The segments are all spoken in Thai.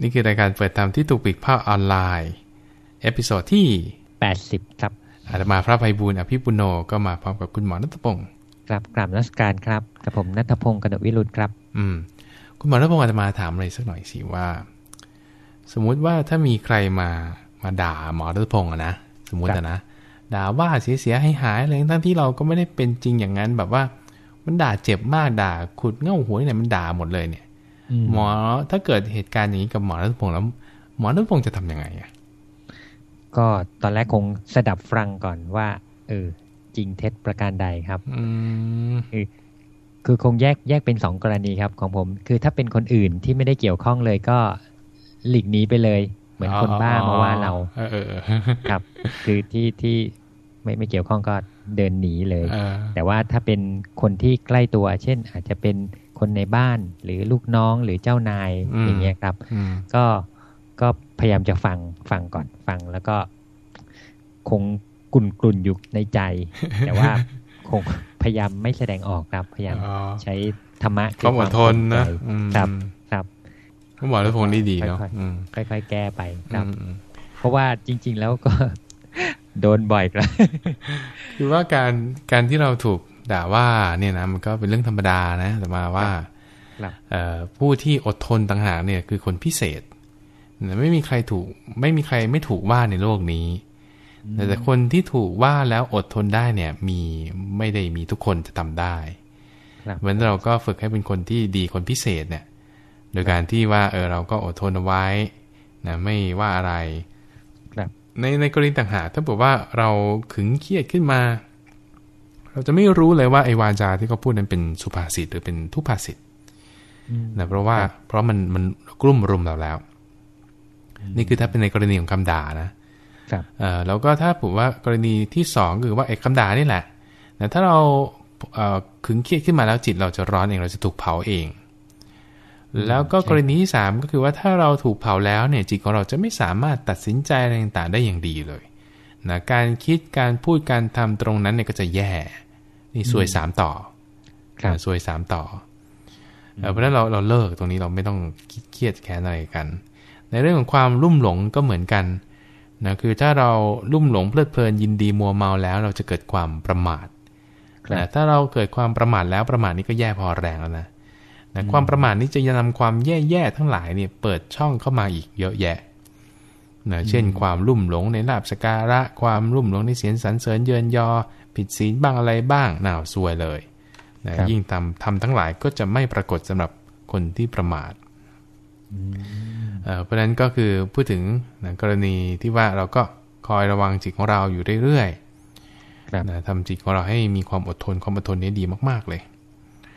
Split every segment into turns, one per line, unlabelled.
นี่คือรายการเปิดธรรมที่ถูกปิดภาคออนไลน์ episode ที่
80 ครับ
อาตมาพระไพบูลย์อภิปุณโณก็มาพร้อมกับคุณหมอนัทพงศ์
ครับกราบนมัสการครับกับผมนัทพงศ์กนกวิรุณครับ
อืม คุณหมอนัทพงศ์อาตมาถามอะไรสักหน่อยสิว่า สมมุติว่าถ้ามีใครมามาด่าหมอนัทพงศ์อะนะสมมุติอะนะด่าว่าเสียเสียหายหายอะไรทั้งที่เราก็ไม่ได้เป็นจริงอย่างนั้นแบบว่า มันด่าเจ็บมากด่าขุดเง่าหัวเนี่ยมันด่าหมดเลยเนี่ย
อืม
หมอถ้าเกิดเหตุการณ์อย่างนี้กับหมอรัตพงศ์แล้ว หมอรัตพงศ์จะทำยังไงอะ
ก็ตอนแรกคงสดับฟังก่อนว่า เออ จริงเท็จประการใดครับ
อืม
คือคงแยกแยกเป็นสองกรณีครับของผม คือถ้าเป็นคนอื่นที่ไม่ได้เกี่ยวข้องเลยก็หลีกหนีไปเลย เหมือนคนบ้ามาว่าเรา
เออเออเออ
ครับ คือที่ที่ไม่ไม่เกี่ยวข้องก็เดินหนีเลย
เออ
แต่ว่าถ้าเป็นคนที่ใกล้ตัว เช่นอาจจะเป็น คนในบ้านหรือลูกน้องหรือเจ้านายอย่างเงี้ยครับ
อืม
ก็ก็พยายามจะฟังฟังก่อนฟังแล้วก็ คงกลุ่นกลุ่นๆอยู่ในใจ แต่ว่าคงพยายามไม่แสดงออกครับ พยายาม
อ๋อ
ใช้ธรรมะ
ความอดทนนะ
คือ
อืม
ความครับ
คุณหมอรัตพงศ์นี่ดีเนาะ
ค่อยๆ
อืม
เข้าใจค่อยๆแก้ไปครับ
อืมอืม
เพราะว่าจริง ๆ แล้วก็โดนบ่อยครับ
คือว่าการการที่เราถูก ด่าว่าเนี่ยนะมันก็เป็นเรื่องธรรมดานะแต่มาว่า
ครับ
เอ่อผู้ที่อดทนต่างหากเนี่ยคือคนพิเศษนะไม่มีใครถูกไม่มีใครไม่ถูกว่าในโลกนี้แต่แต่คนที่ถูกว่าแล้วอดทนได้เนี่ยมีไม่ได้มีทุกคนจะทำได้
ครับ
เพราะฉะนั้นเราก็ฝึกให้เป็นคนที่ดีคนพิเศษเนี่ย โดยการที่ว่าเออเราก็อดทนเอาไว้นะไม่ว่าอะไร
ครับ
ในในกรณีต่างหากถ้าบอกว่าเราขึงเครียดขึ้นมา เราจะไม่รู้เลยว่าไอ้วาจาที่เขาพูดนั้นเป็นสุภาษิตหรือเป็นทุพภาษิต
อืม
นะเพราะว่าเพราะมันมันกลุ่มรุมเราแล้ว นี่คือถ้าเป็นในกรณีของคำด่านะครับเอ่อแล้วก็ถ้าผมว่ากรณีที่สองคือว่าไอ้คำด่านี่แหละแต่ถ้าเราเอ่อขึงเครียดขึ้นมาแล้วจิตเราจะร้อนเองเราจะถูกเผาเอง แล้วก็
ใช่
กรณีที่สามก็คือว่าถ้าเราถูกเผาแล้วเนี่ยจิตของเราจะไม่สามารถตัดสินใจอะไรต่างๆได้อย่างดีเลย นะการคิดการพูดการทำตรงนั้นเนี่ยก็จะแย่ นี่ซวยสามต่อ
ครับ
ซวยสามต่ออเอ่อเพราะฉะนั้นเราเราเลิกตรงนี้เราไม่ต้องคิดเครียดแค้นอะไรกัน ในเรื่องของความลุ่มหลงก็เหมือนกันนะคือถ้าเราลุ่มหลงเพลิดเพลินยินดีมัวเมาแล้ว เราจะเกิดความประมาท
ครับ
นะถ้าเราเกิดความประมาทแล้วประมาทนี้ก็แย่พอแรงแล้วนะนะความประมาทนี้จะนำความแย่ๆทั้งหลายเนี่ยเปิดช่องเข้ามาอีกเยอะแยะ นะเช่นความลุ่มหลงในลาบสการะ ความลุ่มหลงในเสียงสรรเสริญเยินยอ ผิดศีลบ้างอะไรบ้างน่าวซวยเลยนะครับยิ่งทำทำทั้งหลายก็จะไม่ปรากฏสำหรับคนที่ประมาทเอ่อเพราะฉะนั้นก็คือพูดถึงนะกรณีที่ว่าเราก็คอยระวังจิตของเราอยู่เรื่อยๆ
ครับ
นะทำจิตของเราให้มีความอดทนความอดทนนี้ดีมากๆเลย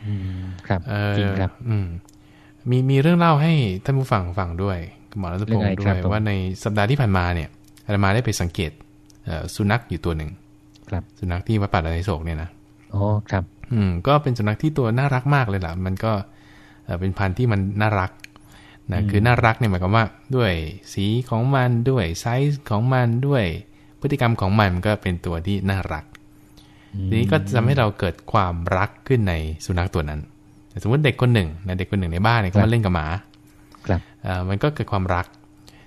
อืมครับ
เอ่อ
จริงครับ
อืมมีมีเรื่องเล่าให้ท่านผู้ฟังฟังด้วยคุณ หมอรัตพงศ์
เรื่องอะไร
ด้
ครั
ว
บ
ย
ผม
ว่าในสัปดาห์ที่ผ่านมาเนี่ยอาตมาได้ไปสังเกตเอ่อสุนัขอยู่ตัวหนึ่ง
ครับ
สุนัขที่วัดป่าดอยโศกเนี่ยนะ
อ๋อครับ
อืมก็เป็นสุนัขที่ตัวน่ารักมากเลยล่ะ มันก็เอ่อเป็นพันธุ์ที่มันน่ารักนะคือน่ารักเนี่ยหมายความว่าด้วยสีของมันด้วยไซส์ของมันด้วยพฤติกรรมของมันมันก็เป็นตัวที่น่ารักทีนี้ก็จะทำให้เราเกิดความรักขึ้นในสุนัขตัวนั้น สมมติเด็กคนหนึ่งนะเด็กคนหนึ่งในบ้านเนี่ยเขามาเล่นกับหมา
ครับ
เอ่อ มันก็เกิดความรัก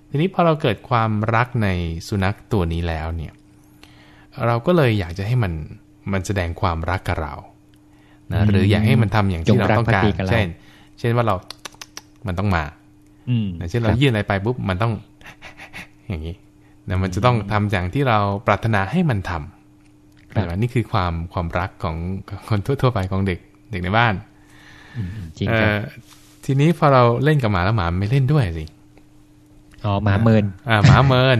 ทีนี้พอเราเกิดความรักในสุนัขตัวนี้แล้วเนี่ยเราก็เลยอยากจะให้มันมันแสดงความรักกับเรานะหรืออยากให้มันทำอย่างที่เราต้องการ
จงรักภักดีกับเรา
เช่น เช่นว่าเรา มันต้องมา
อืม
นะเช่นเรายื่นอะไรไปปุ๊บมันต้อง อย่างนี้นะมันจะต้องทำอย่างที่เราปรารถนาให้มันทำ
ครับ
นะนี่คือความความรักของคนทั่วๆไปของเด็กเด็กในบ้าน
จริง
เอ่
ครับ
อ ทีนี้พอเราเล่นกับหมาแล้วหมาไม่เล่นด้วยสิ
อ๋อหมาเมิน
อ่าหมาเมิน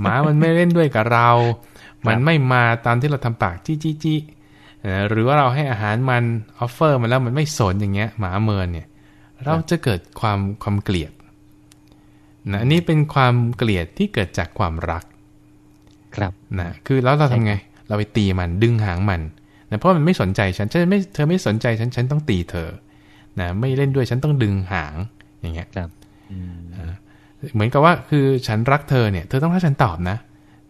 หมามันไม่เล่นด้วยกับเรา มันไม่มาตามที่เราทำปากจี้จี้จี้เอ่อหรือว่าเราให้อาหารมันออฟเฟอร์มันแล้วมันไม่สนอย่างเงี้ย หมาเมินเนี่ย เราจะเกิดความความเกลียดนะอันนี้เป็นความเกลียดที่เกิดจากความรัก
ครับ
นะคือแล้วเราทำไง เราไปตีมันดึงหางมันนะเพราะมันไม่สนใจฉันฉันไม่เธอไม่สนใจฉันฉันต้องตีเธอ นะไม่เล่นด้วยฉันต้องดึงหางอย่างเงี้ย
ครับอืม
เหมือนกับว่าคือฉันรักเธอเนี่ย เธอต้องให้ฉันตอบนะ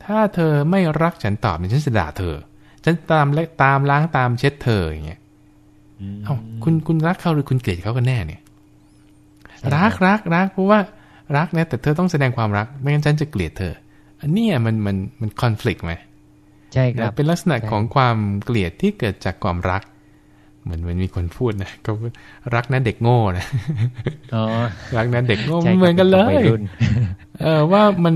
ถ้าเธอไม่รักฉันตอบเนี่ยฉันจะด่าเธอ ฉันตามและตามล้างตามเช็ดเธออย่างเงี้ยเอ้าคุณคุณรักเขาหรือคุณเกลียดเขากันแน่เนี่ย รักรักรักเพราะว่ารักนะแต่เธอต้องแสดงความรัก ไม่งั้นฉันจะเกลียดเธอ อันเนี้ยมันมันมันคอน FLICT ไหม
ใช่ครับ
เป็นลักษณะ
ใช่
ของความเกลียดที่เกิดจากความรัก เหมือนมันมีคนพูดนะก็รักนะเด็กโง่นะ
อ๋อ
รักนะเด็กโง่
ใช่ครับ
เหมือนกันเล
วั
ย
ยรุ่น
เออว่ามัน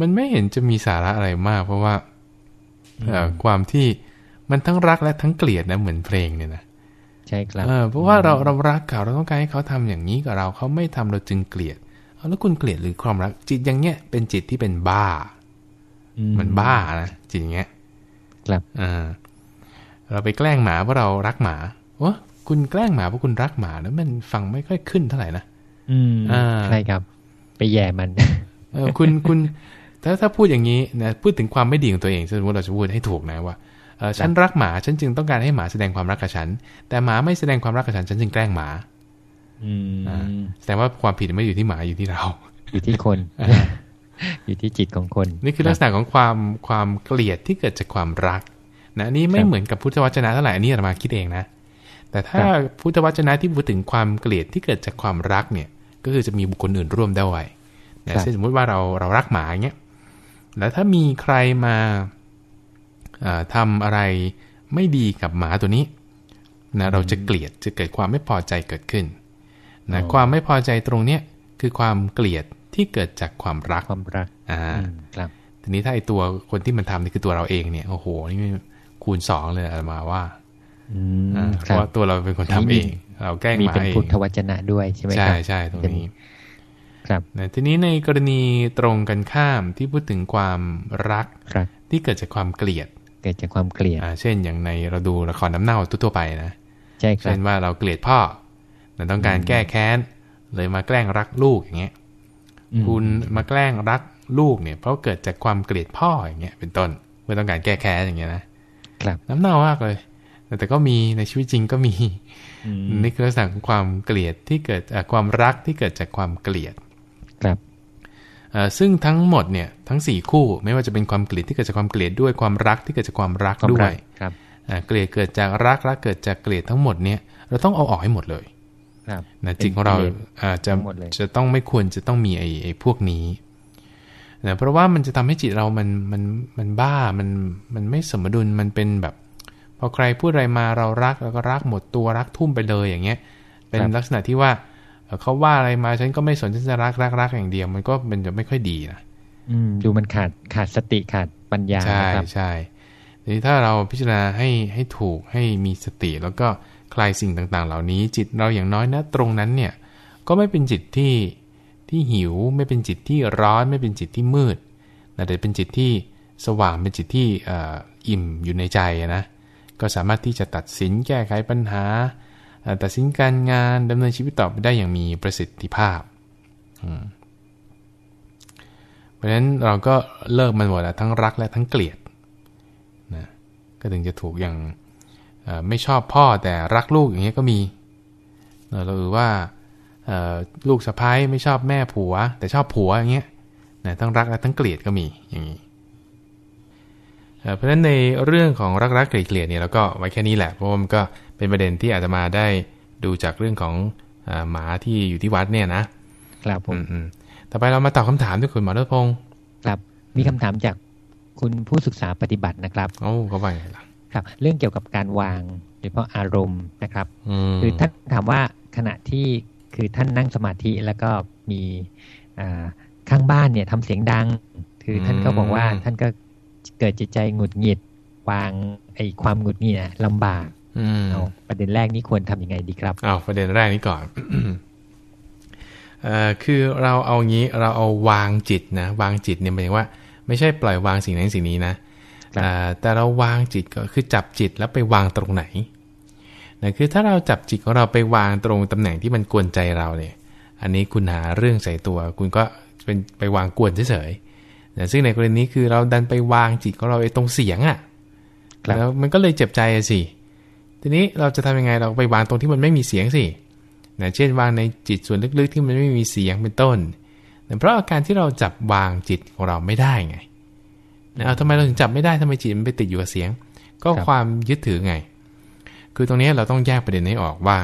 มันไม่เห็นจะมีสาระอะไรมาก เพราะว่าเอ่อความที่มันทั้งรักและทั้งเกลียดนะเหมือนเพลงเนี่ยนะ
ใช่ครับ
เออเพราะว่าเราเรารักเขาเราต้องการให้เขาทำอย่างนี้กับเราเขาไม่ทำเราจึงเกลียดเอาแล้วคุณเกลียดหรือความรัก จิตอย่างเงี้ยเป็นจิตที่เป็นบ้า
อื
มันบ้านะจิตอย่างเงี้ย
ครับ
อ่า เราไปแกล้งหมาเพราะเรารักหมาโอ้คุณแกล้งหมาเพราะคุณรักหมาแล้วมันฟังไม่ค่อยขึ้นเท่าไหร่นะ
อืม
อ่า
ใช่ครับ ไปแย่มัน
เออคุณคุณถ้าถ้าพูดอย่างนี้นะพูดถึงความไม่ดีของตัวเองสมมติเราจะพูดให้ถูกนะว่าเออฉันรักหมาฉันจึงต้องการให้หมาแสดงความรักกับฉัน แต่หมาไม่แสดงความรักกับฉันฉันจึงแกล้งหมา
อืม
อ่าแสดงว่าความผิดไม่ได้อยู่ที่หมาอยู่ที่เรา
อยู่ที่คนอยู่ที่จิตของคน
นี่คือลักษณะของความความเกลียดที่เกิดจากความรัก นะอันนี่ไม่เหมือนกับพุทธวจนะเท่าไหร่อันนี้อาตมาคิดเองนะ แต่ถ้าพุทธวจนะที่พูดถึงความเกลียดที่เกิดจากความรักเนี่ย ก็คือจะมีบุคคลอื่นร่วมด้วยนะเช่นสมมติว่าเราเรารักหมาอย่างเงี้ยแล้วถ้ามีใครมาเอ่อทำอะไรไม่ดีกับหมาตัวนี้นะเราจะเกลียดจะเกิดความไม่พอใจเกิดขึ้นนะความไม่พอใจตรงเนี้ยคือความเกลียดที่เกิดจากความรัก
ความรัก
อ่า
อืมครับ
ทีนี้ถ้าไอตัวคนที่มันทำนี่คือตัวเราเองเนี่ยโอ้โหนี่ คูณสองเลยอาตมาว่า
อืม
อ่าเพ
ครั
ราะ
บ
ว่าตัวเราเป็นคนทำเอง เราแกล้ง
มี
หมา
เป็น
เอ
พุ
ง
ทธวจนะด้วยใช่ไหมค
ใช่
รับ
ใช่ตรงนี้
ครับ
นะทีนี้ในกรณีตรงกันข้ามที่พูดถึงความรัก
ครับ
ที่เกิดจากความเกลียด
เกิดจากความเกลียด
อ่าเช่นอย่างในเราดูละครน้ำเน่าทั่วๆไปนะ
ใช่ครั
เช่
บ
นว่าเราเกลียดพ่อแต่ต้องการแก้แค้น เลยมาแกล้งรักลูกอย่างเงี้ย
อืม
คุณมาแกล้งรักลูกเนี่ย เพราะเกิดจากความเกลียดพ่ออย่างเงี้ยเป็นต้นเพื่อต้องการแก้แค้นอย่างเงี้ยนะ ครับน้ำเน่ามากเลยแต่แต่ก็มีในชีวิตจริงก็มี
อืม
นี่คือลักษณะของความเกลียดที่เกิดเอ่อความรักที่เกิดจากความเกลียด
ครับ
เอ่อซึ่งทั้งหมดเนี่ยทั้งสี่คู่ไม่ว่าจะเป็นความเกลียดที่เกิดจากความเกลียดด้วยความรักที่เกิดจากความรัก
ความ
ด้ว
รั
ย
กครับ
อ่าเกลียดเกิดจากรักรักเกิดจากเกลียดทั้งหมดเนี่ยเราต้องเอาออกให้หมดเลย
ครับ
นะจิตของเรา
เป็นกิเลส
อาจจะ
ทั้งหมดเลย
จะต้องไม่ควรจะต้องมีไอ้ไอ้พวกนี้ นะเพราะว่ามันจะทำให้จิตเรามันมันมันบ้ามันมันไม่สมดุลมันเป็นแบบพอใครพูดอะไรมาเรารักแล้วก็รักหมดตัวรักทุ่มไปเลยอย่างเงี้ย เป็นลักษณะที่ว่าเอ่อเขาว่าอะไรมาฉันก็ไม่สนฉันจะรักรักรักอย่างเดียว มันก็มันจะไม่ค่อยดีนะ
อืมดูมันขาดขาดสติขาดปัญญา
ใช่
นะครับ
ใช่ทีนี้ถ้าเราพิจารณาให้ให้ถูกให้มีสติ แล้วก็คลายสิ่งต่างๆ เหล่านี้ จิตเราอย่างน้อยนะตรงนั้นเนี่ย ก็ไม่เป็นจิตที่ ที่หิว ไม่เป็นจิตที่ร้อน ไม่เป็นจิตที่มืดนะแต่เป็นจิตที่สว่างเป็นจิตที่อ่ออิ่มอยู่ในใจนะก็สามารถที่จะตัดสินแก้ไขปัญหา ตัดสินการงานดำเนินชีวิตต่อไปได้อย่างมีประสิทธิภาพเพราะฉะนั้นเราก็เลิกมันหมดแล้วทั้งรักและทั้งเกลียดนะก็ถึงจะถูกอย่างไม่ชอบพ่อแต่รักลูกอย่างเงี้ยก็มีเอ่อหรือว่า ลูกสะพ้ายไม่ชอบแม่ผัว แต่ชอบผัวอย่างเงี้ยนะทั้งรักและทั้งเกลียดก็มีอย่างนี้เอ่อเพราะฉะนั้นในเรื่องของรักรักเกลียดเกลียดเนี่ยเราก็ไว้แค่นี้แหละเพราะว่ามันก็เป็นประเด็นที่อาจจะมาได้ดูจากเรื่องของเอ่อหมาที่อยู่ที่วัดเนี่ยนะครับ
ผม
อืมๆต่อไปเรามาตอบคำถามด้วยคุณหมอเลิศพงศ์
ครับ มีคำถามจากคุณผู้ศึกษาปฏิบัตินะครับ
โอ้เขาว่าไงล่ะ
ครับ เรื่องเกี่ยวกับการวางโดยเฉพาะอารมณ์นะครับ
อืม
คือท่านถามว่าขณะที่ คือท่านนั่งสมาธิแล้วก็มีอ่าข้างบ้านเนี่ยทำเสียงดัง คือท่านก็บอกว่าท่านก็เกิดจิตใจหงุดหงิดวางไอ้ความหงุดหงิดน่ะลำบาก
อืม
เอาประเด็นแรกนี้ควรทำยังไงดีครับ
เอาประเด็นแรกนี้ก่อนเอ่อคือเราเอางี้เราเอาวางจิตนะวางจิตเนี่ยหมายถึงว่า ไม่ใช่ปล่อยวางสิ่งนั้นสิ่งนี้นะครับเอ่อแต่เราวางจิตก็คือจับจิตแล้วไปวางตรงไหน นะคือถ้าเราจับจิตของเราไปวางตรงตำแหน่งที่มันกวนใจเราเนี่ย อันนี้คุณหาเรื่องใส่ตัว คุณก็เป็นไปวางกวนเฉยๆนะซึ่งในกรณีนี้คือเราดันไปวางจิตของเราไอ้ตรงเสียงอะ่ะ
ครับ
แล้วมันก็เลยเจ็บใจอะสิ ทีนี้เราจะทำยังไงเราไปวางตรงที่มันไม่มีเสียงสินะเช่นวางในจิตส่วนลึกๆที่มันไม่มีเสียงเป็นต้นนะเพราะอาการที่เราจับวางจิตของเราไม่ได้ไงนะเอาทำไมเราถึงจับไม่ได้ทำไมจิตมันไปติดอยู่กับเสียง ก็
ครับ
ความยึดถือไง คือตรงนี้เราต้องแยกประเด็นให้ออกว่า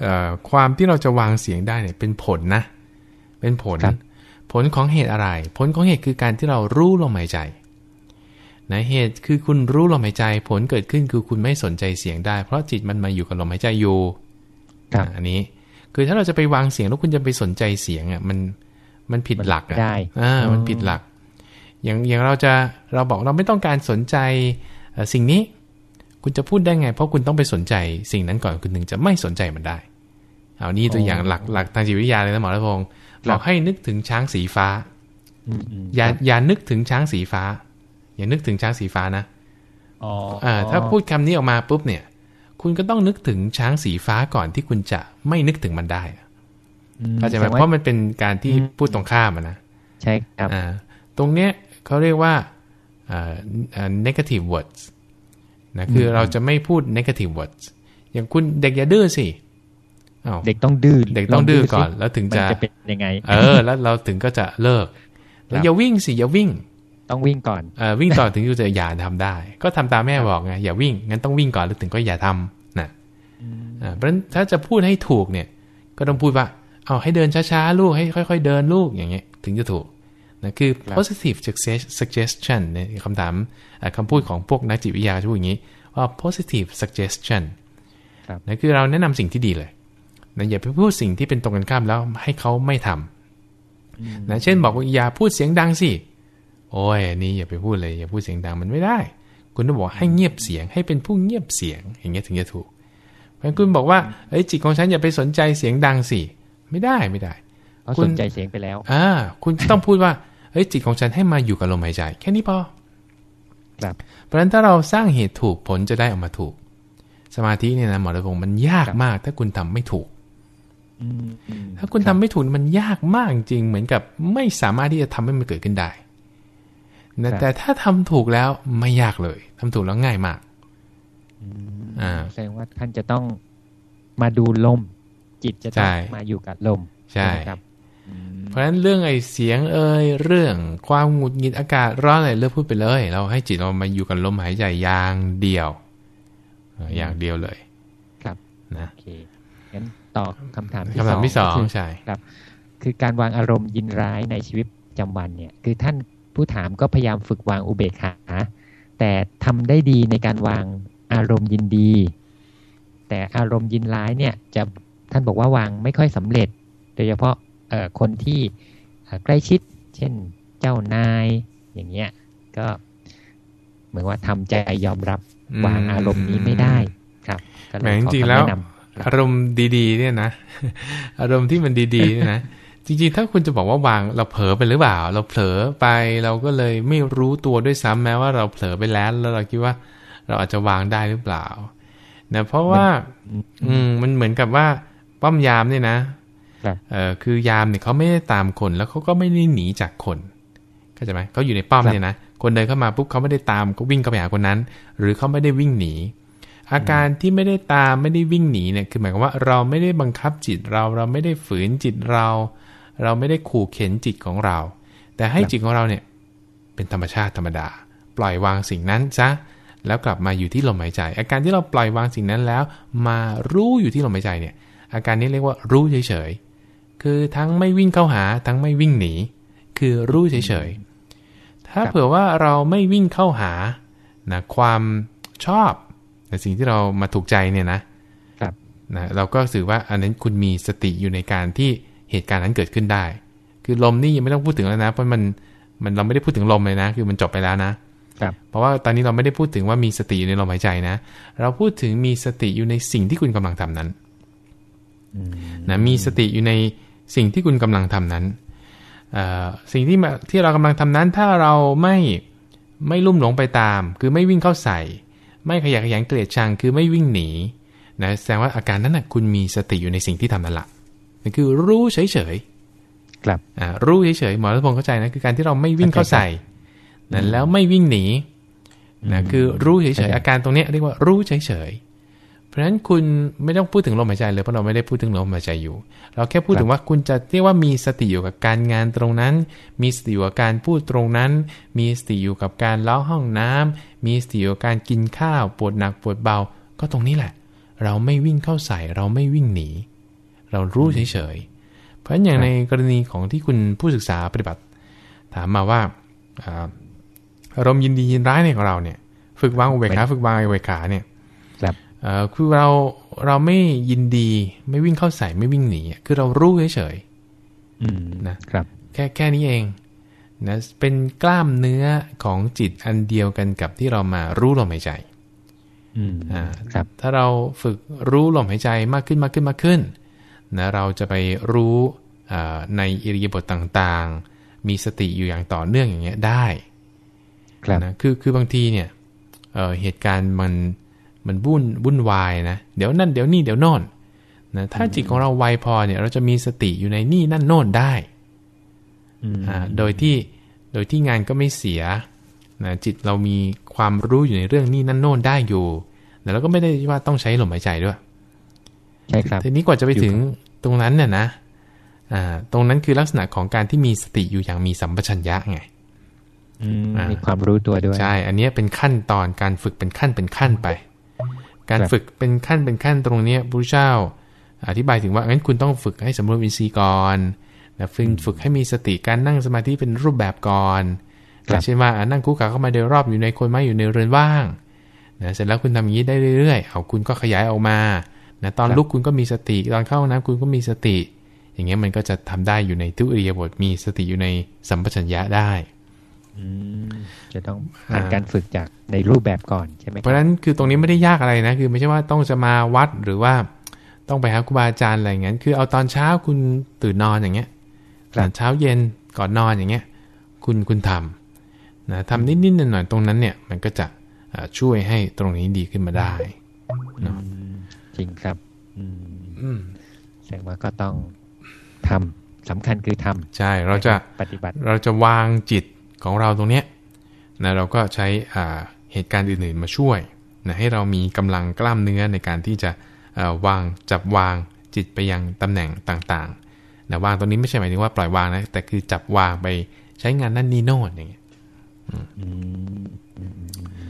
เอ่อความที่เราจะวางเสียงได้เนี่ยเป็นผลนะ เป็นผล
ครับ
ผลของเหตุอะไร ผลของเหตุคือการที่เรารู้ลมหายใจนะเหตุคือคุณรู้ลมหายใจ ผลเกิดขึ้นคือคุณไม่สนใจเสียงได้ เพราะจิตมันมาอยู่กับลมหายใจอยู่
ครับ
อะอันนี้ คือถ้าเราจะไปวางเสียงแล้วคุณจะไปสนใจเสียงอะมันมันผิดหลัก
มัน
อะ
ได้
อ่า
อ๋อ
มันผิดหลัก อย่างอย่างเราจะเราบอกเราไม่ต้องการสนใจเอ่อสิ่งนี้ คุณจะพูดได้ไง เพราะคุณต้องไปสนใจสิ่งนั้นก่อนคุณถึงจะไม่สนใจมันได้ เอานี่ตัวอย่างหลักหลักทางจิตวิทยาเลยนะหมอรัตพงศ์บอกให้นึกถึงช้างสีฟ้า
อืมอืม
อย่า
ครับ
อย่านึกถึงช้างสีฟ้า อย่านึกถึงช้างสีฟ้านะ
อ๋อ
อ่าถ้าพูดคำนี้ออกมาปุ๊บเนี่ย คุณก็ต้องนึกถึงช้างสีฟ้าก่อนที่คุณจะไม่นึกถึงมันได้
อืม
เข้าใจไหม
แสดงว่
เพราะมันเป็นการที่
อืม
พูดตรงข้ามอะนะ
ใช่ครับ
อ่าตรงเนี้ยเขาเรียกว่าอ่าอ่า negative words นะคือเราจะไม่พูด negative words อย่างคุณเด็กอย่าดื้อสิอ้าว
เด็กต้องดื้อ
เด็กต้องดื้อ
ลสิ
ก่อน แล้วถึง
มัน
จะ
จะเป็นยังไง
เออ แล้วเราถึงก็จะเลิก แล้ว
ครับ
อย่าวิ่งสิอย่าวิ่ง
ต้องวิ่งก่อน
เออวิ่งต่อถึงจะอย่าทำได้ ก็ทำตามแม่บอกไงอย่าวิ่งงั้นต้องวิ่งก่อนแล้วถึงก็อย่าทำนะอ่าเพราะฉะนั้นถ้าจะพูดให้ถูกเนี่ย ก็ต้องพูดว่า เอาให้เดินช้าๆลูกให้ค่อย ๆ เดินลูกอย่างเงี้ย ถึงจะถูก นะคือ positive success suggestion เนี่ยคำถามอ่าคำพูดของพวกนักจิตวิทยาจะพูดอย่างนี้ว่า positive suggestion
ครับ
นะคือเราแนะนำสิ่งที่ดีเลยนะอย่าไปพูดสิ่งที่เป็นตรงกันข้ามแล้วให้เขาไม่ทำนะเช่นบอกว่าอย่าพูดเสียงดังสิโอ้ยอันนี้อย่าไปพูดเลยอย่าพูดเสียงดังมันไม่ได้ คุณต้องบอกให้เงียบเสียงให้เป็นผู้เงียบเสียง อย่างเงี้ยถึงจะถูกเพราะฉะนั้นคุณบอกว่าเอ้ยจิตของฉันอย่าไปสนใจเสียงดังสิไม่ได้ไม่ได้
เพราะ
คุณ
สนใจเสียงไปแล้ว
อ่าคุณต้องพูดว่า เฮ้ยจิตของฉันให้มาอยู่กับลมหายใจ แค่นี้พอ
ครับ
เพราะฉะนั้นถ้าเราสร้างเหตุถูกผลจะได้ออกมาถูก สมาธิเนี่ยนะหมอระพงศ์มันยากมาก ถ้าคุณทำไม่ถูก
อืมอืม
ถ้าคุณทำไม่ถูกมันยากมากจริงเหมือนกับไม่สามารถที่จะทำให้มันเกิดขึ้นได้นะแต่ถ้าทำถูกแล้วไม่ยากเลยทำถูกแล้วง่ายมากอ่า
แสดงว่าท่านจะต้องมาดูลม จิตจะต้อง
ใช่
มาอยู่กับลม
ใช่
ไหมครับอืม
เพราะฉะนั้นเรื่องไอ้เสียงเอ่ยเรื่องความหงุดหงิดอากาศร้อนอะไรเลิกพูดไปเลย เราให้จิตเรามาอยู่กับลมหายใจอย่างเดียวเอออย่างเดียวเลย
ครับ
นะ
โอเคงั้นต่อคำถามที่
คำถามที่สอง
ก็คือ
ใช่
คือการวางอารมณ์ยินร้ายในชีวิตประจำวันเนี่ย คือท่านผู้ถามก็พยายามฝึกวางอุเบกขา แต่ทำได้ดีในการวางอารมณ์ยินดี แต่อารมณ์ยินร้ายเนี่ยจะท่านบอกว่าวางไม่ค่อยสำเร็จ โดยเฉพาะเอ่อ คนที่เอ่อใกล้ชิด เช่นเจ้านายอย่างเงี้ยก็เหมือนว่าทำใจยอมรับวางอารมณ์นี้ไม่ได้ครับก็เลย
แหม
ขอ
จริงๆ
คำ
แล้ว
แนะนำ
อารมณ์ดีๆ เนี่ยนะ อารมณ์ที่มันดีๆเนี่ยนะจริงๆ ถ้าคุณจะบอกว่าวางเราเผลอไปหรือเปล่า เราเผลอไปเราก็เลยไม่รู้ตัวด้วยซ้ำแม้ว่าเราเผลอไปแล้วแล้วเราคิดว่า เราอาจจะวางได้หรือเปล่านะเพราะว่า อืมมันเหมือนกับว่าป้อมยามเนี่ยนะ ครับเออคือยามเนี่ยเขาไม่ได้ตามคนแล้วเขาก็ไม่ได้หนีจากคนเข้าใจไหมเขาอยู่ในป้อม
ครับ
เนี่ยนะคนเดินเข้ามาปุ๊บเขาไม่ได้ตามก็วิ่งเข้าไปหาคนนั้น หรือเขาไม่ได้วิ่งหนี อาการที่ไม่ได้ตามไม่ได้วิ่งหนีเนี่ยคือหมายความว่าเราไม่ได้บังคับจิตเรา เราไม่ได้ฝืนจิตเรา เราไม่ได้ขู่เข็นจิตของเรา แต่ให้
ครับ
จิตของเราเนี่ยเป็นธรรมชาติธรรมดา ปล่อยวางสิ่งนั้นซะแล้วกลับมาอยู่ที่ลมหายใจ อาการที่เราปล่อยวางสิ่งนั้นแล้ว มารู้อยู่ที่ลมหายใจเนี่ย อาการนี้เรียกว่ารู้เฉยๆ คือทั้งไม่วิ่งเข้าหาทั้งไม่วิ่งหนี คือรู้เฉยๆ ถ้า
ครับ
เผื่อว่าเราไม่วิ่งเข้าหานะความชอบในสิ่งที่เรามาถูกใจเนี่ยนะครับนะเราก็สื่อว่าอันนั้นคุณมีสติอยู่ในการที่เหตุการณ์นั้นเกิดขึ้นได้ คือลมนี่ยังไม่ต้องพูดถึงแล้วนะ เพราะมันมันเราไม่ได้พูดถึงลมเลยนะ คือมันจบไปแล้วนะ
ครับ
เพราะว่าตอนนี้เราไม่ได้พูดถึงว่ามีสติอยู่ในลมหายใจนะ เราพูดถึงมีสติอยู่ในสิ่งที่คุณกำลังทำนั้น
อืม
นะมีสติอยู่ใน สิ่งที่คุณกำลังทำนั้นเอ่อสิ่งที่มาที่เรากำลังทำนั้น ถ้าเราไม่ไม่ลุ่มหลงไปตาม คือไม่วิ่งเข้าใส่ ไม่ขยะแขยงเกลียดชัง คือไม่วิ่งหนีนะแสดงว่าอาการนั้นนะคุณมีสติอยู่ในสิ่งที่ทำนั่นแหละนั่นคือรู้เฉยๆ
ครับ
อ่ารู้เฉยๆหมอรัตพงศ์เข้าใจนะคือการที่เราไม่วิ่งเข้าใส่นะแล้วไม่วิ่งหนีนะคือรู้เฉยๆอาการตรงเนี้ยเรียกว่ารู้เฉยๆ เพราะฉะนั้นคุณไม่ต้องพูดถึงลมหายใจเลยเพราะเราไม่ได้พูดถึงลมหายใจอยู่ เราแค่พูดถึงว่าคุณจะเรียกว่ามีสติอยู่กับการงานตรงนั้น มีสติอยู่กับการพูดตรงนั้น มีสติอยู่กับการล้างห้องน้ำมีสติอยู่กับการกินข้าวปวดหนักปวดเบา ก็ตรงนี้แหละ เราไม่วิ่งเข้าใส่เราไม่วิ่งหนี เรารู้เฉยๆเพราะฉะนั้นอย่างในกรณีของที่คุณผู้ศึกษาปฏิบัติ ถามมาว่าอารมณ์ยินดียินร้ายในของเราเนี่ย ฝึกวางอุเบกขาฝึกวางอุเบกขาเนี่ย
ครับ
เอ่อคือเราเราไม่ยินดีไม่วิ่งเข้าใส่ไม่วิ่งหนีคือเรารู้เฉย
อืม
นะ
ครับ
ๆแค่แค่นี้เองนะเป็นกล้ามเนื้อของจิตอันเดียวกันกับที่เรามารู้ลมหายใจ
อืม
อ่า
ครับ
ถ้าเราฝึกรู้ลมหายใจมากขึ้นมากขึ้นมากขึ้นนะเราจะไปรู้อ่าในอิริยาบถต่างๆ มีสติอยู่อย่างต่อเนื่องอย่างเงี้ยได้
ครับ
นะคือคือบางทีเนี่ยเอ่อเหตุการณ์มัน มันวุ่นวุ่นวายนะ เดี๋ยวนั่นเดี๋ยวนี่เดี๋ยวโน่นนะถ้าจิตของเราไวพอเนี่ย เราจะมีสติอยู่ในนี่นั่นโน่นได้
อืม
อ่าโดยที่โดยที่งานก็ไม่เสียนะจิตเรามีความรู้อยู่ในเรื่องนี้นั่นโน่นได้อยู่แต่เราก็ไม่ได้ว่าต้องใช้ลมหายใจด้วย
ใช่ครับ
ทีนี้กว่าจะไปถึงตรงนั้นเนี่ยนะอ่าตรงนั้นคือลักษณะของการที่มีสติอยู่อย่างมีสัมปชัญญะไง
อืม
อ่ามี
มีความรู้ตัวด้วย
ใช่ อันเนี้ยเป็นขั้นตอนการฝึกเป็นขั้นเป็นขั้นไป การ
ครับ
ฝึกเป็นขั้นเป็นขั้นตรงเนี้ยพระพุทธเจ้า อธิบายถึงว่างั้นคุณต้องฝึกให้สำรวมอินทรีย์ก่อนนะฝึกฝึกให้มีสติการนั่งสมาธิเป็นรูปแบบก่อน
ครับ
เช่นว่าอะนั่งคู่ขาเข้ามาโดยรอบอยู่ในโคนไม้อยู่ในเรือนว่างนะเสร็จแล้วคุณทำอย่างนี้ได้เรื่อยๆ เอาคุณก็ขยายออกมานะตอนลุกคุณก็มีสติ ตอนเข้าห้องน้ำคุณก็มีสติ อย่างเงี้ยมันก็จะทำได้อยู่ในทุกอิริยาบถมีสติอยู่ในสัมปชัญญะได้
อืม จะต้องผ่านการฝึกจากในรูปแบบก่อนใช่ไหม
เพราะฉะนั้นคือตรงนี้ไม่ได้ยากอะไรนะ คือไม่ใช่ว่าต้องจะมาวัดหรือว่าต้องไปหาครูบาอาจารย์อะไรอย่างเงี้ยคือเอาตอนเช้าคุณตื่นนอนอย่างเงี้ยตอนเช้าเย็นก่อนนอนอย่างเงี้ย คุณคุณทำนะทำนิดๆหน่อยๆตรงนั้นเนี่ย มันก็จะอ่าช่วยให้ตรงนี้ดีขึ้นมาได้เนาะ
อืมจริงครับอืม
อืม
แสดงว่าก็ต้องทำสำคัญคือทำ
ใช่เราจะ
ปฏิบัติ
เราจะวางจิต ของเราตรงเนี้ยนะเราก็ใช้อ่าเหตุการณ์อื่นๆมาช่วยนะให้เรามีกำลังกล้ามเนื้อในการที่จะเอ่อวางจับวางจิตไปยังตำแหน่งต่างๆนะวางตรงนี้ไม่ใช่หมายถึงว่าปล่อยวางนะแต่คือจับวางไปใช้งานนั่นนี่โน่นอย่างเงี้ย
อืมอืมอืม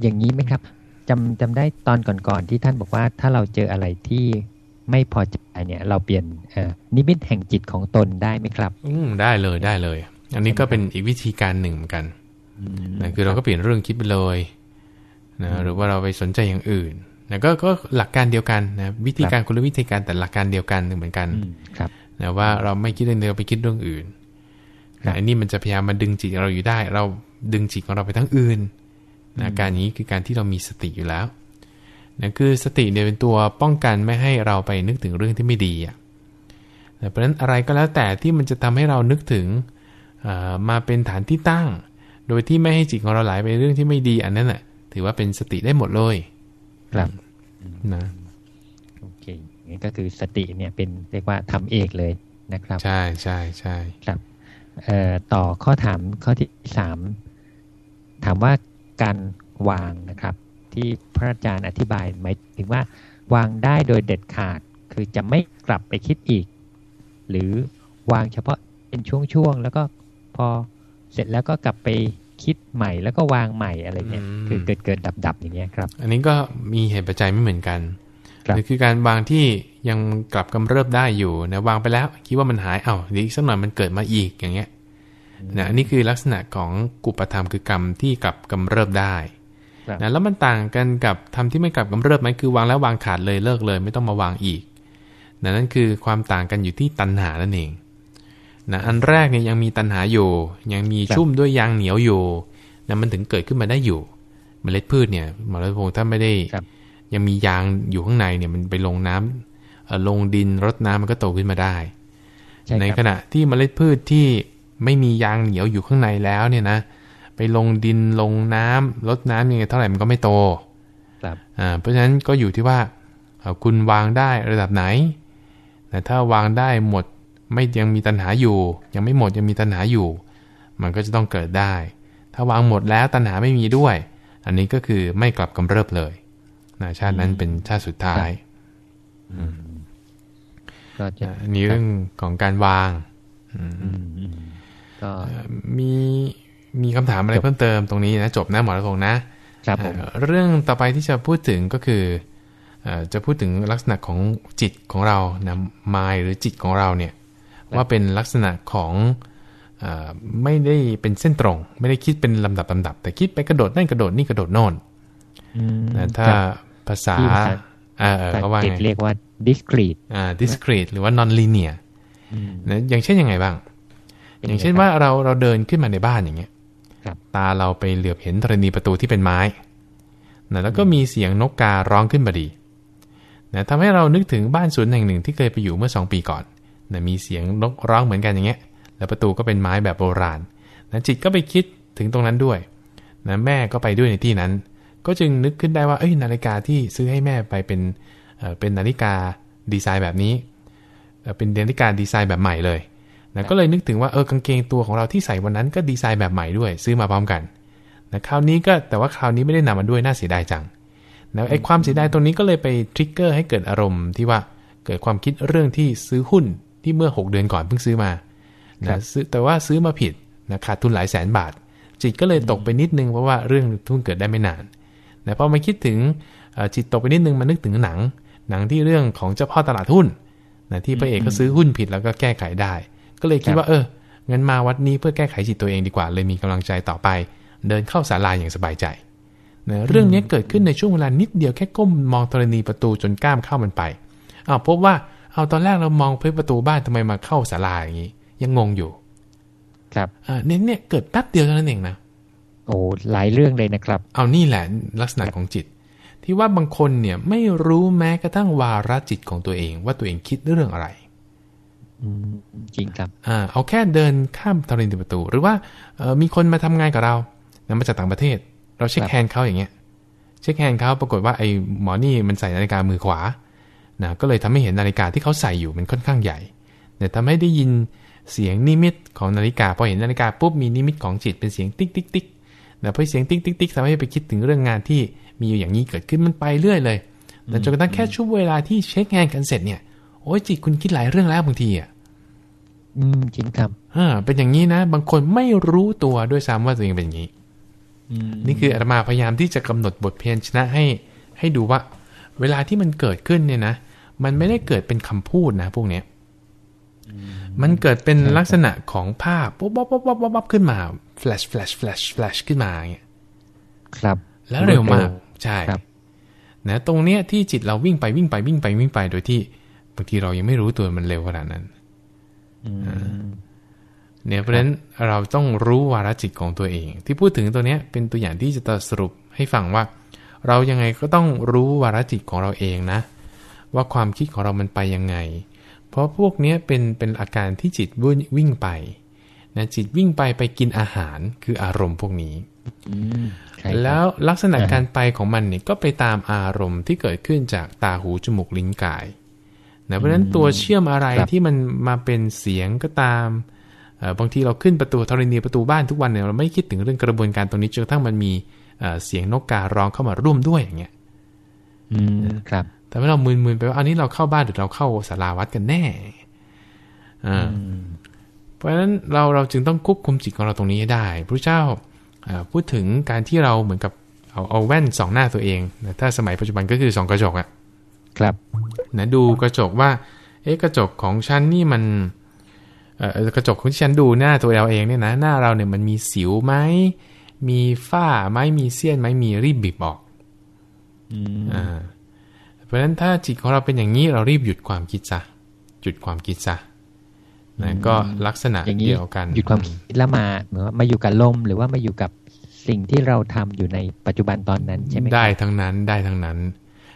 อย่างนี้ไหมครับจำจำได้ตอนก่อนๆที่ท่านบอกว่าถ้าเราเจออะไรที่ไม่พอใจเนี่ย เราเปลี่ยนเอ่อนิมิตแห่งจิตของตนได้ไหมครับ
อืมได้เลยได้เลย อันนี้ก็เป็นอีกวิธีการหนึ่งเหมือนกันนะคือเราก็เปลี่ยนเรื่องคิดไปเลยนะหรือว่าเราไปสนใจอย่างอื่นนะก็ก็หลักการเดียวกันนะวิธีการคนละวิธีการแต่หลักการเดียวกันเหมือนกัน
อืมครับ
นะว่าเราไม่คิดเรื่องเดียวไปคิดเรื่องอื่น
ครับ
นะอันนี้มันจะพยายามมาดึงจิตเราอยู่ได้ เราดึงจิตของเราไปทั้งอื่นนะการอย่างนี้คือการที่เรามีสติอยู่แล้วนะคือสติเนี่ยเป็นตัวป้องกันไม่ให้เราไปนึกถึงเรื่องที่ไม่ดีอะนะเพราะฉะนั้นอะไรก็แล้วแต่ที่มันจะทำให้เรานึกถึงเอ่อ มาเป็นฐานที่ตั้ง โดยที่ไม่ให้จิตของเราไหลไปเรื่องที่ไม่ดีอันนั้นน่ะ ถือว่าเป็นสติได้หมดเลย
ครับ
นะ
โอเคงั้นก็คือสติเนี่ยเป็นเรียกว่าทำเอกเลยนะครับ
ใช่ใช่ใช่
ครับเอ่อต่อข้อถามข้อที่สามถามว่าการวางนะครับ ที่พระอาจารย์อธิบายหมายถึงว่าวางได้โดยเด็ดขาด คือจะไม่กลับไปคิดอีก หรือวางเฉพาะเป็นช่วงๆแล้วก็ พอเสร็จแล้วก็กลับไปคิดใหม่แล้วก็วางใหม่อะไรเนี่ยคือเกิดเกิดดับดับๆอย่างเงี้ยครับ
อันนี้ก็มีเหตุปัจจัยไม่เหมือนกัน
ครับ
หรือคือการวางที่ยังกลับกำเริบได้อยู่นะวางไปแล้วคิดว่ามันหายเอ้าเดี๋ยวอีกสักหน่อยมันเกิดมาอีกอย่างเงี้ยนะอันนี้คือลักษณะของกุปธรรมคือกรรมที่กลับกำเริบได้
ครับ
นะแล้วมันต่างกันกับทำที่ไม่กลับกำเริบไหมคือวางแล้ววางขาดเลยเลิกเลย ไม่ต้องมาวางอีกนะนั่นคือความต่างกันอยู่ที่ตัณหานั่นเอง นะอันแรกเนี่ยยังมีตัณหาอยู่ ยังมี
ครับ
ชุ่มด้วยยางเหนียวอยู่นะมันถึงเกิดขึ้นมาได้อยู่เมล็ดพืชเนี่ยหมอรัตพงศ์ถ้าไม่ได้
ครับ
ยังมียางอยู่ข้างในเนี่ยมันไปลงน้ำเอ่อลงดินรดน้ำมันก็โตขึ้นมาได้
ใช่
ใน
ค
ข
รับ
ณะที่เมล็ดพืชที่ไม่มียางเหนียวอยู่ข้างในแล้วเนี่ยนะ ไปลงดินลงน้ำรดน้ำยังไงเท่าไหร่มันก็ไม่โต
ครับ
อ่าเพราะฉะนั้นก็อยู่ที่ว่าเอ่อคุณวางได้ระดับไหนแต่ถ้าวางได้หมด ไม่ยังมีตัณหาอยู่ ยังไม่หมดยังมีตัณหาอยู่ มันก็จะต้องเกิดได้ ถ้าวางหมดแล้วตัณหาไม่มีด้วย อันนี้ก็คือไม่กลับกำเริบเลยนะชาตินั้นเป็นชาติสุดท้าย
ก็จะ
อ่าอันนี้เรื่องของการวาง
อืมอืมก็
มีมีคำถามอะไรเพิ่มเติมตรงนี้นะจบนะหมอรัตพงศ์นะครับ
ผม
เอ่อเรื่องต่อไปที่จะพูดถึงก็คือเอ่อจะพูดถึงลักษณะของจิตของเรานะมายหรือจิตของเราเนี่ย ว่าเป็นลักษณะของอไม่ได้เป็นเส้นตรง ไม่ได้คิดเป็นลำดับลำดับ แต่คิดไปกระโดดนั่นกระโดดนี่กระโดดโน่น
อืม
นะถ้า
ครับ
ภาษา
ที่ภาษา
เออเออ
ภาษา
เขาว่า
อังกฤษ
ไง
เรียกว่า discrete
อ่า discrete หรือว่า non linear
อืม
นะอย่างเช่นยังไงบ้าง
ป็
อย่างเช่นว่าเราเราเดินขึ้นมาในบ้านอย่างเงี้ย
ครับ
ตาเราไปเหลือบเห็นธรณีประตูที่เป็นไม้นะแล้วก็มีเสียงนกการ้องขึ้นมาดีนะทำให้เรานึกถึงบ้านสวนแห่งหนึ่งที่เคยไปอยู่เมื่อ2ปีก่อน นะมีเสียงนกร้องเหมือนกันอย่างเงี้ย แล้วประตูก็เป็นไม้แบบโบราณนะจิตก็ไปคิดถึงตรงนั้นด้วยนะแม่ก็ไปด้วยในที่นั้น ก็จึงนึกขึ้นได้ว่าเอ้ยนาฬิกาที่ซื้อให้แม่ไปเป็นเป็นนาฬิกาดีไซน์แบบนี้ เป็นนาฬิกาดีไซน์แบบใหม่เลยนะก็เลยนึกถึงว่าเออกางเกงตัวของเราที่ใส่วันนั้นก็ดีไซน์แบบใหม่ด้วย ซื้อมาพร้อมกันนะคราวนี้ก็แต่ว่าคราวนี้ไม่ได้นำมาด้วยน่าเสียดายจังนะไอ้ความเสียดายตรงนี้ก็เลยไปทริกเกอร์ให้เกิดอารมณ์ที่ว่าเกิดความคิดเรื่องที่ซื้อหุ้น ที่เมื่อ 6 เดือนก่อนเพิ่งซื้อมานะซื้อแต่ว่าซื้อมาผิดนะขาดทุนหลายแสนบาท จิตก็เลยตกไปนิดนึงเพราะว่าเรื่องเพิ่งเกิดได้ไม่นานนะพอมาคิดถึงเอ่อจิตตกไปนิดนึงมานึกถึงหนัง หนังที่เรื่องของเจ้าพ่อตลาดหุ้นนะที่พระเอกก็ซื้อหุ้นผิดแล้วก็แก้ไขได้ ก็เลยคิดว่าเอองั้นมาวัดนี้เพื่อแก้ไขจิตตัวเองดีกว่า เลยมีกำลังใจต่อไป เดินเข้าศาลาอย่างสบายใจนะเรื่องนี้เกิดขึ้นในช่วงเวลานิดเดียวแค่ก้มมองธรณีประตูจนกล้ามเข้ามันไปอ้าวพบว่า เอาตอนแรกเรามองเพื่ประตูบ้านทำไมมาเข้าศาลาอย่างนี้ ยังงงอยู่
ครับ
อ่าเนี่ยเนี่ยเกิดแป๊บเดียวเท่านั้นเองนะ
โอ้หลายเรื่องเลยนะครับ
เอานี่แหละลักษณะของจิต ที่ว่าบางคนเนี่ยไม่รู้แม้กระทั่งวาระจิตของตัวเองว่าตัวเองคิดเรื่องอะไร
อืมจริงครับ
อ่าเอาแค่เดินข้ามธรณีประตู หรือว่าเอ่อมีคนมาทำงานกับเรานะมาจากต่างประเทศ เราเช็ค
ครับ
แฮนด์เขาอย่างเงี้ย shake hand เขาปรากฏว่าไอ้หมอนี่มันใส่นาฬิกามือขวา นะก็เลยทำให้เห็นนาฬิกาที่เขาใส่อยู่มันค่อนข้างใหญ่เนี่ยทำให้ได้ยินเสียงนิมิตของนาฬิกาพอเห็นนาฬิกาปุ๊บมีนิมิตของจิตเป็นเสียงติ๊กติ๊กติ๊กนะพอเสียงติ๊กติ๊กติ๊กทำให้ไปคิดถึงเรื่องงานที่มีอยู่อย่างนี้เกิดขึ้นมันไปเรื่อยเลยแต่จนกระทั่งแค่ช่วงเวลาที่ shake hand กันเสร็จเนี่ยโอ้ยจิตคุณคิดหลายเรื่องแล้วบางทีอะ
อืมจริงครับ
อ่าเป็นอย่างนี้นะ บางคนไม่รู้ตัวด้วยซ้ำว่าตัวเองเป็นอย่างนี้
อืม
นี่คืออาตมาพยายามที่จะกำหนดบทเพียรชนะให้ ให้ดูว่า เวลาที่มันเกิดขึ้นเนี่ยนะ มันไม่ได้เกิดเป็นคำพูดนะพวกเนี้ยมันเกิดเป็นลักษณะของภาพปุ๊บปั๊บปั๊บปั๊บปั๊บปั๊บขึ้นมา flash flash flash flash ขึ้นมาอย่างเงี้ย
ครับ
แล้วเร็วมากใช่
ครับ
นะตรงเนี้ยที่จิตเราวิ่งไปวิ่งไปวิ่งไปวิ่งไปโดยที่บางทีเรายังไม่รู้ตัวมันเร็วขนาดนั้น
อืม
เนี่ยเพราะฉะนั้นเราต้องรู้วาระจิตของตัวเอง ที่พูดถึงตัวเนี้ยเป็นตัวอย่างที่จะสรุปให้ฟังว่า เรายังไงก็ต้องรู้วาระจิตของเราเองนะ ว่าความคิดของเรามันไปยังไง เพราะพวกเนี้ยเป็นเป็นอาการที่จิตวิ่งวิ่งไปนะจิตวิ่งไปไปกินอาหารคืออารมณ์พวกนี้
อืมใช่ครับ
แล้วลักษณะ
อ่า
การไปของมันเนี่ยก็ไปตามอารมณ์ที่เกิดขึ้นจากตาหูจมูกลิ้นกายนะเพราะฉะนั้นตัวเชื่อมอะไร
ครับ
ที่มันมาเป็นเสียงก็ตามเอ่อบางทีเราขึ้นประตูธรณีประตูบ้านทุกวันเนี่ยเราไม่คิดถึงเรื่องกระบวนการตรงนี้จนกระทั่งมันมีเอ่อเสียงนกการ้องเข้ามาร่วมด้วยอย่างเงี้ย
อืมครับ
แต่ว่าเรามึนๆไปว่าอันนี้เราเข้าบ้านหรือเราเข้าศาลาวัดกันแน่อ่า
อืม
เพราะฉะนั้นเราเราจึงต้องควบคุมจิตของเราตรงนี้ให้ได้พระเจ้าเอ่อพูดถึงการที่เราเหมือนกับเอาเอาแว่นสองหน้าตัวเองนะถ้าสมัยปัจจุบันก็คือสองกระจกอะ
ครับ
นะดูกระจกว่า เอ๊ะกระจกของฉันนี่มันเอ่อกระจกของที่ฉันดูหน้าตัวเราเองเนี่ยนะหน้าเราเนี่ยมันมีสิวไหมมีฝ้าไหมมีเสี้ยนไหมมีรีบบีบออก
อืม
อ่า เพราะฉะนั้นถ้าจิตของเราเป็นอย่างนี้เรารีบหยุดความคิดซะหยุดความคิดซะนะก็ลักษณะ
อย่างนี้
เดียวกัน
หยุดความคิดแล้วมาเหมือนว่ามาอยู่กับลมหรือว่ามาอยู่กับสิ่งที่เราทำอยู่ในปัจจุบันตอนนั้นใช่ไหมครับ
ได้ทั้งนั้นได้ทั้งนั้น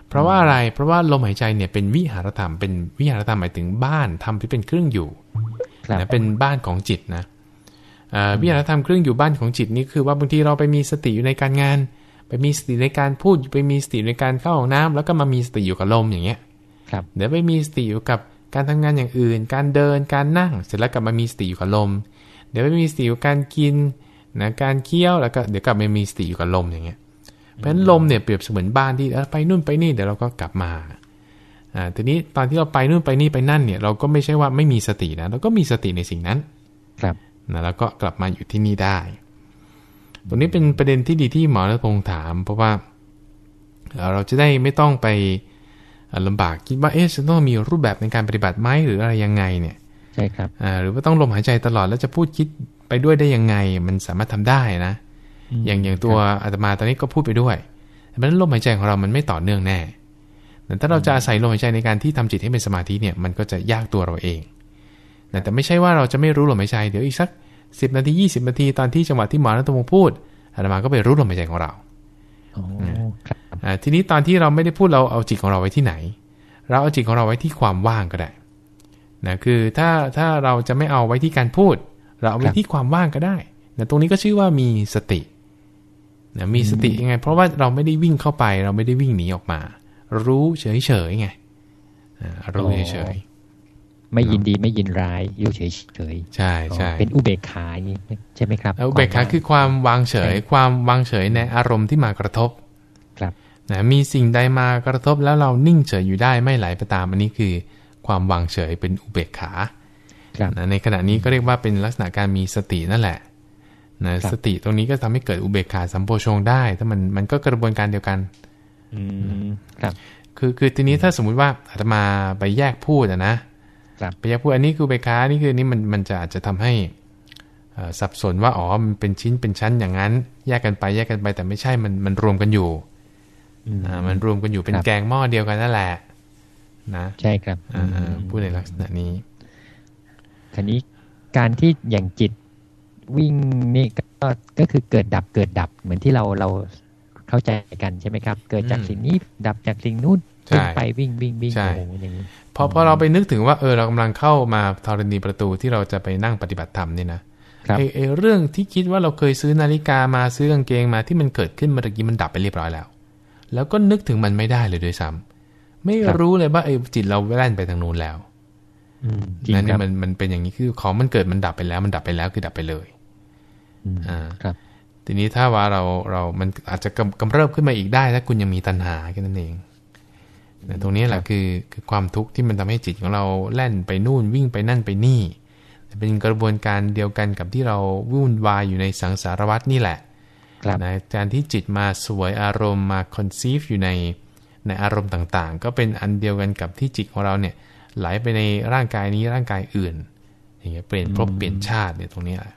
เพราะว่าอะไรเพราะว่าลมหายใจเนี่ยเป็นวิหารธรรมเป็นวิหารธรรมหมายถึงบ้านทำที่เป็นเครื่องอยู่
ครับ
นะเป็นบ้านของจิตนะเอ่อวิหารธรรมเครื่องอยู่บ้านของจิตนี่คือว่าบางทีเราไปมีสติอยู่ในการงาน ไปมีสติในการพูดไปมีสติในการเข้าห้องน้ำแล้วก็มามีสติอยู่กับลมอย่างเงี้ย
ครับ
เดี๋ยวไปมีสติอยู่กับการทำงานอย่างอื่น การเดินการนั่ง เสร็จแล้วกลับมามีสติอยู่กับลม เดี๋ยวไปมีสติอยู่กับการกินนะการเคี้ยวแล้วก็เดี๋ยวกลับมามีสติอยู่กับลมอย่างเงี้ยเพราะฉะนั้นลมเนี่ยเปรียบเสมือนบ้านที่เออไปนู่นไปนี่เดี๋ยวเราก็กลับมาอ่าทีนี้ตอนที่เราไปนู่นไปนี่ไปนั่นเนี่ยเราก็ไม่ใช่ว่าไม่มีสตินะเราก็มีสติในสิ่งนั้น
ครับ
นะแล้วก็กลับมาอยู่ที่นี่ได้ ตรงนี้เป็นประเด็นที่ดีที่หมอรัตพงษ์ถาม เพราะว่าเอ่อเราจะได้ไม่ต้องไปเอ่อลำบากคิดว่าเอ๊ะฉันต้องมีรูปแบบในการปฏิบัติไหมหรืออะไรยังไงเนี่ย
ใช่ครับ
อ่าหรือว่าต้องลมหายใจตลอดแล้วจะพูดคิดไปด้วยได้ยังไง มันสามารถทำได้นะ อย่างอย่างตัวอาตมาตอนนี้ก็พูดไปด้วยเพราะฉะนั้นลมหายใจของเรามันไม่ต่อเนื่องแน่แต่ถ้าเราจะอาศัยลมหายใจในการที่ทำจิตให้เป็นสมาธิเนี่ยมันก็จะยากตัวเราเองแต่ไม่ใช่ว่าเราจะไม่รู้ลมหายใจเดี๋ยวอีกสัก สิบนาทียี่สิบนาที ตอนที่จังหวะที่หมอรัตมงพูดอาตมาก็ไปรู้ลมหายใจของเรา
อ๋อครับ
อ่าทีนี้ตอนที่เราไม่ได้พูดเราเอาจิตของเราไว้ที่ไหน เราเอาจิตของเราไว้ที่ความว่างก็ได้นะคือถ้าถ้าเราจะไม่เอาไว้ที่การพูด เราเอาไว้ที่ความว่างก็ได้นะตรงนี้ก็ชื่อว่ามีสตินะมีสติยังไง เพราะว่าเราไม่ได้วิ่งเข้าไป เราไม่ได้วิ่งหนีออกมา รู้เฉยเฉยๆไงอ่ารู้เฉยเฉย
ไม่ยินดีไม่ยินร้ายอยู่เฉยเฉย
ๆใช่ใช่
เป็นอุเบกขาอย่างนี้ใช่ไหมครับ
แล้วอุเบกขาคือความวางเฉย ความวางเฉยในอารมณ์ที่มากระทบ
ครับ
นะมีสิ่งใดมากระทบแล้วเรานิ่งเฉยอยู่ได้ไม่ไหลไปตามอันนี้คือ ความวางเฉยเป็นอุเบกขา
ครับ
นะในขณะนี้ก็เรียกว่าเป็นลักษณะการมีสตินั่นแหละนะครับสติตรงนี้ก็ทำให้เกิดอุเบกขาสัมโพชงได้ ถ้ามันมันก็กระบวนการเดียวกัน
อืมครับ
คือคือทีนี้ถ้าสมมุติว่าอาตมาไปแยกพูดอะนะ ครับไปแยกพูดอันนี้คืออุเบกขานี่คืออันนี้มันมันจะอาจจะทำให้เอ่อสับสนว่าอ๋อมันเป็นชิ้นเป็นชั้นอย่างนั้น แยกกันไปแยกกันไปแต่ไม่ใช่มันมันรวมกันอยู่
อืม
อ่ามันรวมกันอยู่เป็น
ครับ
แกงหม้อเดียวกันนั่นแหละ นะ
ใช่ครับ
อ่าพูดในลักษณะนี้
ทีนี้การที่อย่างจิตวิ่งนี่ก็ก็คือเกิดดับเกิดดับเหมือนที่เราเราเข้าใจกันใช่ไหมครับ เกิดจาก
อืม
สิ่งนี้ดับจากสิ่งนู้น
ใช่
วิ่งไปวิ่งวิ่งวิ่ง
ใช่
โอ้โหอย่างนี้
พอพอเราไปนึกถึงว่าเออเรากำลังเข้ามาธรณีประตูที่เราจะไปนั่งปฏิบัติธรรมเนี่ยนะครับไอไอเรื่องที่คิดว่าเราเคยซื้อนาฬิกามาซื้อกางเกงมาที่มันเกิดขึ้นเมื่อกี้มันดับไปเรียบร้อยแล้ว แล้วก็นึกถึงมันไม่ได้เลยด้วยซ้ำไม่รู้เลยว่าไอจิตเราแล่นไปทางนู้นแล้ว
อืมจริง
นั่น
ค
เนี่
รั
ย
บ
มันมันเป็นอย่างนี้คือของมันเกิดมันดับไปแล้ว มันดับไปแล้วคือดับไปเลย
อืม
อ่า
ครับ
ทีนี้ถ้าว่าเราเรามันอาจจะกำกำเริบขึ้นมาอีกได้ถ้าคุณยังมีตัณหาแค่นั้นเอง แต่ตรงนี้แหละคือคือความทุกข์ที่มันทำให้จิตของเราแล่นไปนู่นวิ่งไปนั่นไปนี่แต่เป็นกระบวนการเดียวกันกับที่เราวุ่นวายอยู่ในสังสารวัฏนี่แหละ
ครับ
นะการที่จิตมาสวยอารมณ์มา conceive อยู่ในในอารมณ์ต่างๆ ก็เป็นอันเดียวกันกับที่จิตของเราเนี่ยไหลไปในร่างกายนี้ร่างกายอื่น อย่างเงี้ยเปลี่ยนภพ
อืม
เปลี่ยนชาติเนี่ยตรงนี้แหละ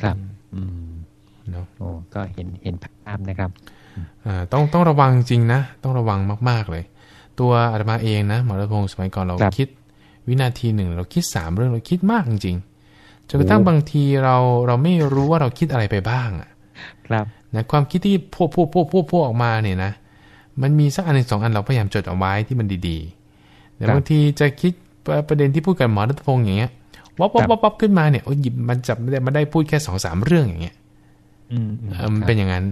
ครับ อืม
เนาะ
โอ้ก็เห็นเห็นภาพนะครับ
อ่าต้องต้องระวังจริงนะ ต้องระวังมาก ๆเลย ตัวอาตมาเองนะหมอรัตพงศ์สมัยก่อนเรา
ครับ
คิด วินาทีหนึ่งเราคิดสามเรื่องเราคิดมากจริงๆจนกระทั่งบางทีเราเราไม่รู้ว่าเราคิดอะไรไปบ้างอะ
ครับ
นะความคิดที่พวกพวกพวกพวกพวกออกมาเนี่ยนะมันมีสักอันหนึ่งสองอันเราพยายามจดเอาไว้ที่มันดีๆแต่
ครับ
บางทีจะคิดประประเด็นที่พูดกับหมอรัตพงศ์อย่างเงี้ยวับวับวับวับขึ้นมาเนี่ยโอ้ยหยิบมันจับไม่ได้มาได้พูดแค่สองสามเรื่องอย่างเงี้ย
อืมอืม
เออมันเป็นอย่างนั้น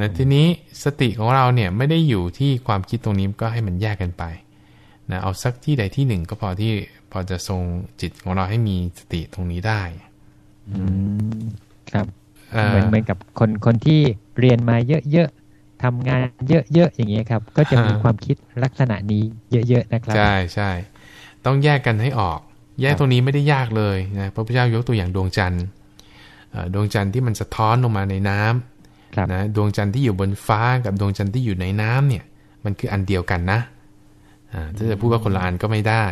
นะทีนี้สติของเราเนี่ยไม่ได้อยู่ที่ความคิดตรงนี้ก็ให้มันแยกกันไปนะเอาสักที่ใดที่หนึ่งก็พอที่พอจะทรงจิตของเราให้มีสติตรงนี้ได้
อืมครับ
เอ่อ
เหมือนเหมือนกับคนคนที่เรียนมาเยอะๆทำงานเยอะๆอย่างเงี้ยครับ ก็จะมีความคิดลักษณะนี้เยอะ ๆนะครับ
ใช่ใช่ต้องแยกกันให้ออก แยกตรงนี้ไม่ได้ยากเลยนะพระพุทธเจ้ายกตัวอย่างดวงจันทร์เอ่อดวงจันทร์ที่มันสะท้อนลงมาในน้ำ
ครับ
นะดวงจันทร์ที่อยู่บนฟ้ากับดวงจันทร์ที่อยู่ในน้ำเนี่ย มันคืออันเดียวกันนะอ่าถ้าจะพูดว่าคนละอันก็ไม่ได้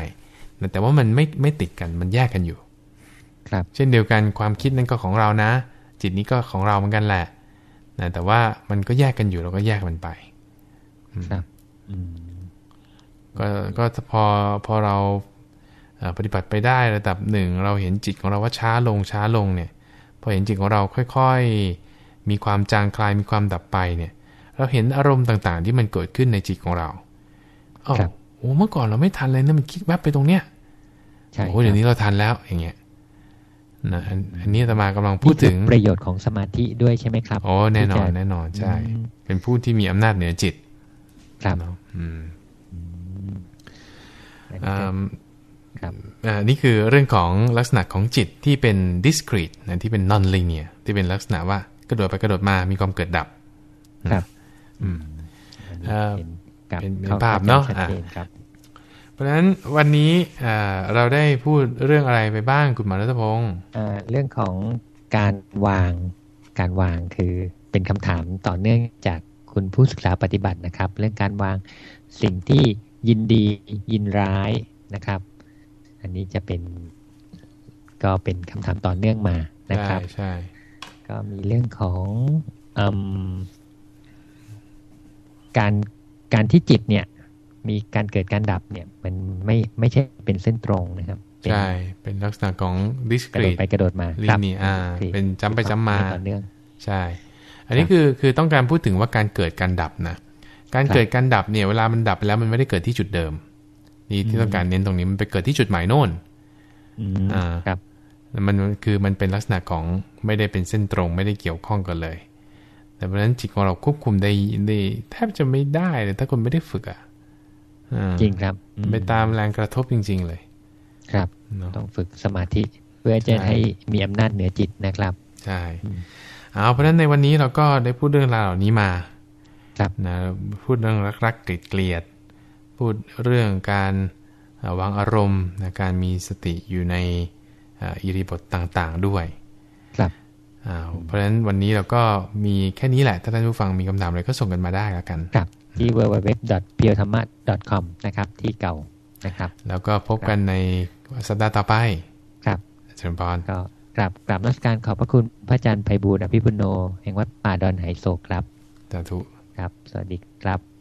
นะแต่ว่ามันไม่ไม่ติดกันมันแยกกันอยู่
ครับ
เช่นเดียวกันความคิดนั้นก็ของเรานะ จิตนี้ก็ของเราเหมือนกันแหละนะแต่ว่ามันก็แยกกันอยู่เราก็แยกมันไป
ครับอืม
ก็ก็พอพอเราเอ่อปฏิบัติไปได้ระดับหนึ่งเราเห็นจิตของเราว่าช้าลงช้าลงเนี่ย พอเห็นจิตของเราค่อยๆ มีความจางคลายมีความดับไปเนี่ย เราเห็นอารมณ์ต่างๆ ที่มันเกิดขึ้นในจิตของเราอ้าว
ครับ
โอ้เมื่อก่อนเราไม่ทันเลยนะมันคิดแวบไปตรงเนี้ย
ใช่
โอ้เดี๋ยวนี้เราทันแล้วอย่างเงี้ยนะอันอันนี้อาตมากำลังพูด
นี่คือ
ถึง
ประโยชน์ของสมาธิด้วยใช่ไหมครับ
โอ้แน่นอน
ที่จะ
แน่นอนใช่
อืม
เป็นผู้ที่มีอำนาจเหนือจิต
ครับ
เนาะอืม
อัน
อ่
นี้ก็าครับ
อ่านี่คือเรื่องของลักษณะของจิตที่เป็น discrete นะที่เป็น non linear ที่เป็นลักษณะว่า กระโดดไปกระโดดมามีความเกิดดับ
ครับ
อืม
อัน
เอ่
นี้
อ
เห็นกับ
เป็นเป็น
ข้
ภาพเนอะ
ชัด
อะ
เจนครับ
เพราะฉะนั้นวันนี้อ่าเราได้พูดเรื่องอะไรไปบ้างคุณหมอรัตพงศ์
อ่าเรื่องของการวางการวางคือเป็นคำถามต่อเนื่องจากคุณผู้ศึกษาปฏิบัตินะครับ เรื่องการวางสิ่งที่ยินดียินร้ายนะครับ อันนี้จะเป็นก็เป็นคำถามต่อเนื่องมานะครับ
ใช่ใช่
ก็มีเรื่องของอมการการที่จิตเนี่ย มีการเกิดการดับเนี่ย มันไม่ไม่ใช่เป็นเส้นตรงนะครับเป็น
ใช่เป็นลักษณะของ
กระโดด
discrete
ไปกระโดดมา
ลิ
ครับ
นีอา
discrete
เป็นจ้ำไปจ้ำมา
ต่อเนื่อง
ใช่ อันนี้คือคือต้องการพูดถึงว่าการเกิดการดับนะการเกิดการดับเนี่ยเวลามันดับไปแล้วมันไม่ได้เกิดที่จุดเดิมนี่ที่ต้องการเน้นตรงนี้มันไปเกิดที่จุดหมายโน่น
อืม
อ่า
ครับ
มันคือมันเป็นลักษณะของไม่ได้เป็นเส้นตรง ไม่ได้เกี่ยวข้องกันเลย แต่เพราะฉะนั้นจิตของเราควบคุมได้ได้แทบจะไม่ได้เลยถ้าคนไม่ได้ฝึกอะอ่า
จริงครับอืม
ไปตามแรงกระทบจริง ๆ เลย
ครับ
เนาะ
ต้องฝึกสมาธิเพื่อจะ
ใช่
ให้มีอำนาจเหนือจิตนะครับ
ใช่เอาเพราะฉะนั้นในวันนี้เราก็ได้พูดเรื่องราวเหล่านี้มา
ครับ
นะพูดเรื่องรักๆเกลียดเกลียดๆพูดเรื่องการเอ่อวางอารมณ์นะการมีสติอยู่ในเอ่ออิริยาบถต่างๆด้วย
ครับ
อ้าวเพราะฉะนั้นวันนี้เราก็มีแค่นี้แหละ ถ้าท่านผู้ฟังมีคำถามอะไรก็ส่งกันมาได้แล้วกัน
ครับที่ www.purethama.com นะครับที่เก่านะครับ
แล้วก็พบกันในสัปดาห์ต่อไป
ครับ
เชิญพร
ก็กราบกราบนมัสการขอบพระคุณพระอาจารย์ไพบูลย์อภิปุโน แห่งวัดป่าดอนไหโศกครับ
สาธุ
ครับ สวัสดีครับ